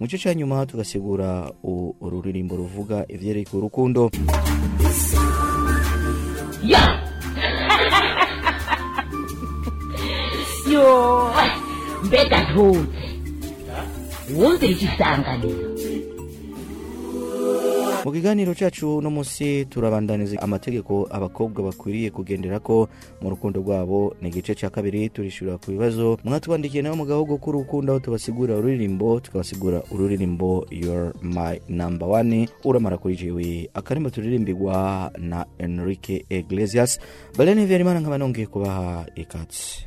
mu gice cya nyuma tugasigura ururirimbo ruvuga ivyerekeye urukundo iyo mbega ntunze wumve igisanganiro mu kiganiro cyacu uno munsi turabandaniza amategeko abakobwa bakwiriye kugendera ko mu rukundo rwabo ni igice cya kabiri turishyura ku bibazo mwatubandikiye nawe mu gahugu k'urukundo tubasigura ururirimbo tukabasigura ururirimbo your my number one uramara kuri jewe akarimba turirimbirwa na enrique iglesias balene habimana nkaba nongeye kubaha ikatsi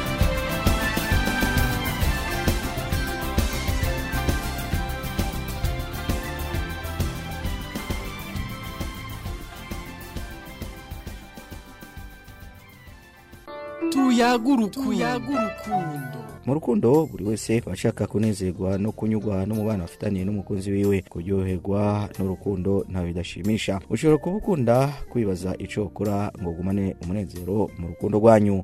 urukundo mu rukundo buri wese aba ashaka kunezerwa no kunyurwa n'umubano afitaniye n'umukunzi wiwe kuryoherwa n'urukundo nta bidashimisha ushobora kuba ukunda kwibaza icyo ukora ngo ugumane umunezero mu rukundo rwanyu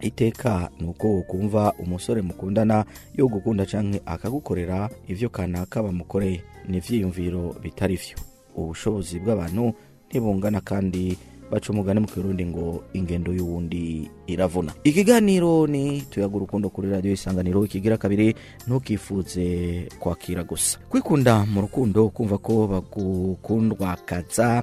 iteka ni uko kumva umusore mukundana yo gukunda canke akagukorera ivyo kanaka bamukoreye ni ivyiyumviro bitari vyo ubushobozi bw'abantu ntibungana kandi baca umugani mu kirundi ngo ingendo y'uwundi iravuna ikiganiro ni tuyaga urukundo kuri radiyo isanganiro ikigira kabiri ntukifuze kwakira gusa kwikunda mu rukundo kumva ko bagukundwakaza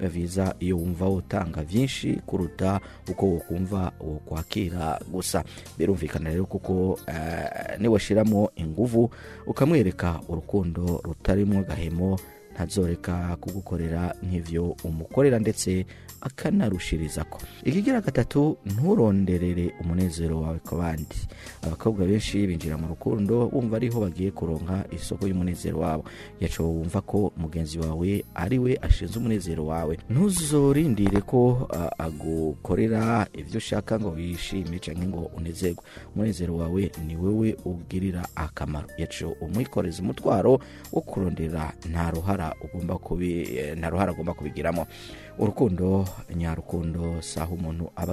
baviza iyo wumva utanga byinshi kuruta uko wokumva wo kwakira gusa birumvikana rero kuko eh, niwashyiramo ingufu ukamwereka urukundo rutarimo gahemo ntazoreka kugukorera nk'ibyo umukorera ndetse akanarushiriza ko ikigira gatatu nturonderere umunezero wawe ku bandi abakobwa benshi binjira mu rukundo bumva ariho bagiye kuronka isoko y'umunezero wabo yacoba wumva ko mugenzi wawe ari we ashinze umunezero wawe ntuzorindire ko agukorera ibyo ushaka ngo wishime cyangwa ngo unezerwe umunezero wawe ni wowe ugirira akamaro yaciye umwikoreza umutwaro wo kurondera nta ruhara eh, agomba kubigiramo urukundo nyarukundo saho aho umuntu aba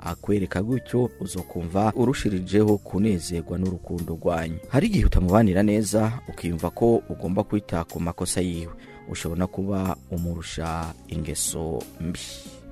akwereka gutyo uzokumva urushirijeho kunezerwa n'urukundo rwanyu hari igihe utamubanira neza ukiyumva ko ugomba kwita ku makosa yiwe ushobora kuba umurusha ingeso mbi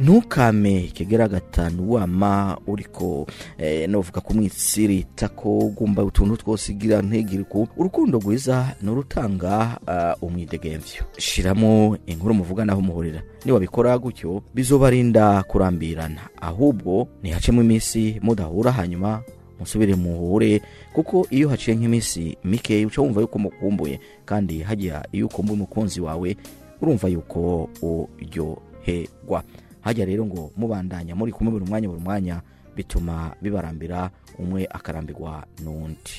ntukame kegera gatanu wama uriko eh, navuga ko umwitsiri itako ugomba utuntu twose igira ntegire urukundo rwiza ni urutanga eh, umwidegembyo shyiramo inkuru muvuganaho muhurira niwabikora gutyo bizobarinda kurambirana ahubwo ntihacemo iminsi mudahura hanyuma musubire muhure kuko iyo haciye nk'iminsi mike uca wumva yuko mukumbuye kandi hajya iyo ukumbuye umukunzi wawe urumva yuko uryoherwa hajya rero ngo mubandanya muri kumwe buri mwanya buri mwanya bituma bibarambira umwe akarambirwa n'undi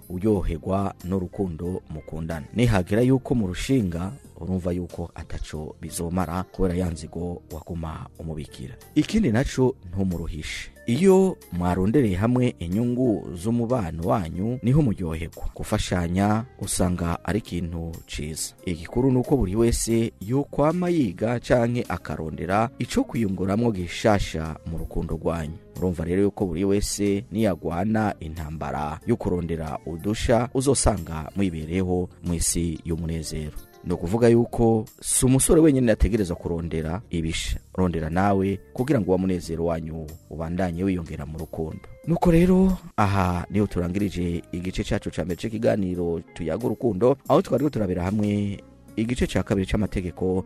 uryoherwa n'urukundo mukundana nihagira yuko murushinga urumva yuko ataco bizomara kubera ya nzigo waguma umubikira ikindi nacu ntumuruhishe iyo mwarondereye hamwe inyungu z'umubano wanyu niho umuryoherwa gufashanya usanga ari ikintu ciza igikuru ni uko buri wese yokwama yiga canke akarondera icyo kwiyunguramwo gishasha mu rukundo rwanyu urumva rero yuko buri wese niyagwana intambara yo kurondera udusha uzosanga mwibereyeho mu isi y'umunezero ni ukuvuga yuko si umusore wenyine yategereza kurondera ibisha rondera nawe kugira ngo uwo munezero wanyu ubandanye wiyongera mu rukundo nuko rero aha niyo turangirije igice cyacu cya mbere cy'ikiganiro tuyaga urukundo aho twari turabera hamwe igice cya kabiri cy'amategeko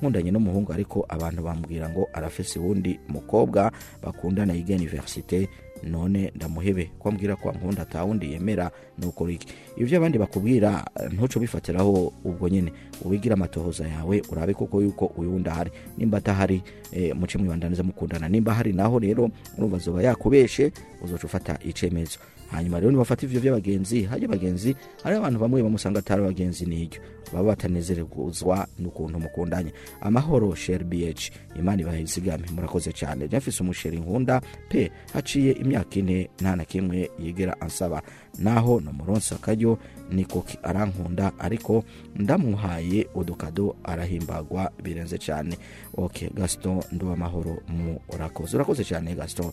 nkundanye n'umuhungu ariko abantu bamubwira ngo arafise uwundi mukobwa bakundana yiga iniverisite none ndamuhebe ko ambwira ko ankunda atawundi yemera nuko iki ibyo abandi bakubwira ntuce ubifatiraho ubwo nyine ubigire amatohoza yawe urabe koko yuko uyu wundi ahari nimba atahari e, muce mwibandaniza mukundana nimba ahari naho rero urumva azuba yakubeshe uzaca ufata icyemezo hanyuma rero nibafata ivyo by'abagenzi hajya abagenzi hari abantu bamwe bamusanga atari abagenzi n'iryo baba batanezerezwa n'ukuntu mukundanye amahoro sheri bh imana ibahe izigame murakoze cyane jafise umusheri nkunda pe haciye imyaka ine nta na kimwe yigera ansaba naho na muronsi akaryo niko arankunda ariko ndamuhaye udukado arahimbagwa birenze cyane oke gasito nduba amahoro mu urakoze urakoze cyane gasito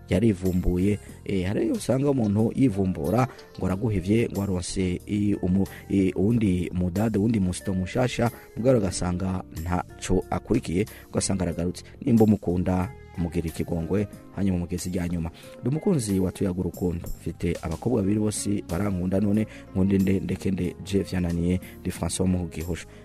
yarivumbuye eh, hari iyo usanga umuntu yivumbura ngo araguhevye ngo aronse uwundi mudade uwundi musito mushasha mugabo ugasanga ntaco akurikiye ugasanga aragarutse nimba umukunda mugera ikigongwe hanyuma umugezi ijya nyuma ndi umukunzi watuyagura urukundo mfite abakobwa babiri bose barankunda none nkunde nde ndeke nde je vyananiye ndi francois muhugihusha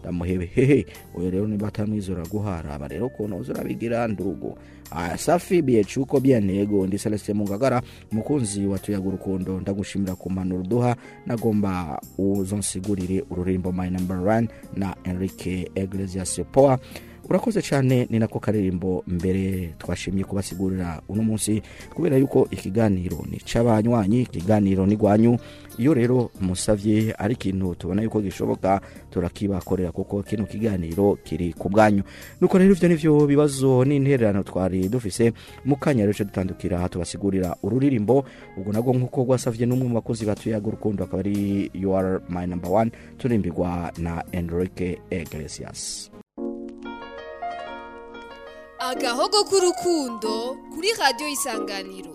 ndamuhebe hehe uyu rero niba atamwizera guhara rero ukuntu uzurabigira ndurugo safi biyecu uko byannego ndi celestin mungagara umukunzi wa tuyaga urukundo ndagushimira ku mpanuro uduha nagomba uzonsigurire uru rimbo my number one na enrique eglesias poa urakoze cyane ni nako karirimbo mbere twashimye kubasigurira uno munsi kubera yuko ikiganiro ni icy'abanywanyi ikiganiro ni rwanyu iyo rero musabye ari ikintu tubona yuko gishoboka turakibakorera kuko kino kiganiro kiri ku bwanyu nuko rero ibyo nivyo bibazo n'intererano twari dufise mu kanya rero dutandukira tubasigurira ururirimbo ubwo nabwo nk'uko rwasavye n'umwe mu bakozi batuye urukundo akaba ari you are my number one turirimbirwa na enrique iglesias agahogo k'urukundo kuri radiyo isanganiro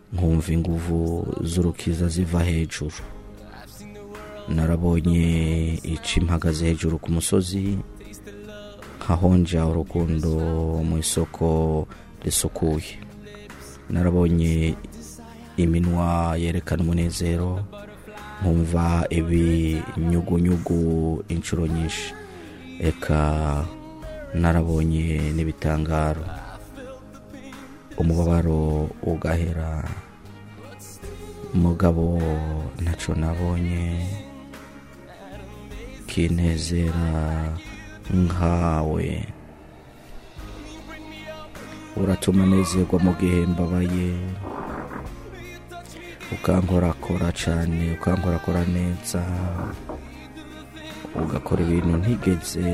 nkumva inguvu z'urukiza ziva hejuru narabonye ici impagaze hejuru ku musozi hahonja urukundo mu isoko risukuye narabonye iminwa yerekana umunezero nkumva ibinyugunyugu inshuro nyinshi reka narabonye n'ibitangaro umubabaro ugahera umugabo ntacu nabonye kinezera nkawe uratuma nezerwa mu gihe mbabaye ukankorakora cyane ukankorakora neza ugakora ibintu ntigeze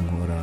nkora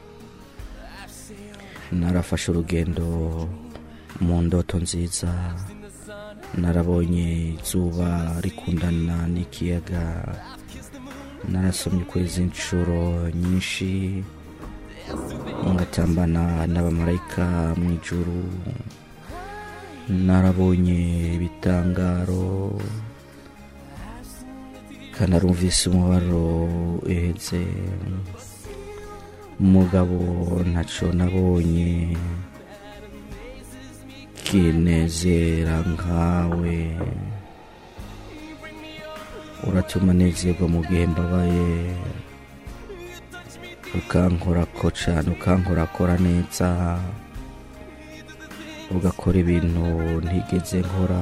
narafashe urugendo mu ndoto nziza narabonye izuba rikundana n'ikiyaga narasomye ukwezi inshuro nyinshi ngatambana n'abamarayika mu ijuru narabonye ibitangaro kanarumvise umubaro uhetse umugabo ntaco nabonye kinezera nkawe uratuma nezerwa mu gihe mbabaye ukankora ko cyane ukankora akora neza ugakora ibintu ntigeze nkora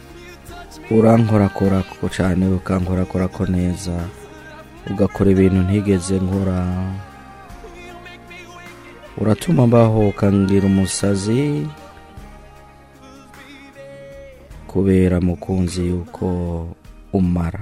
urankorakora cyane ukankorakora ko neza ugakora ibintu ntigeze nkora uratuma mbaho ukangira umusazi kubera mukunzi yuko umara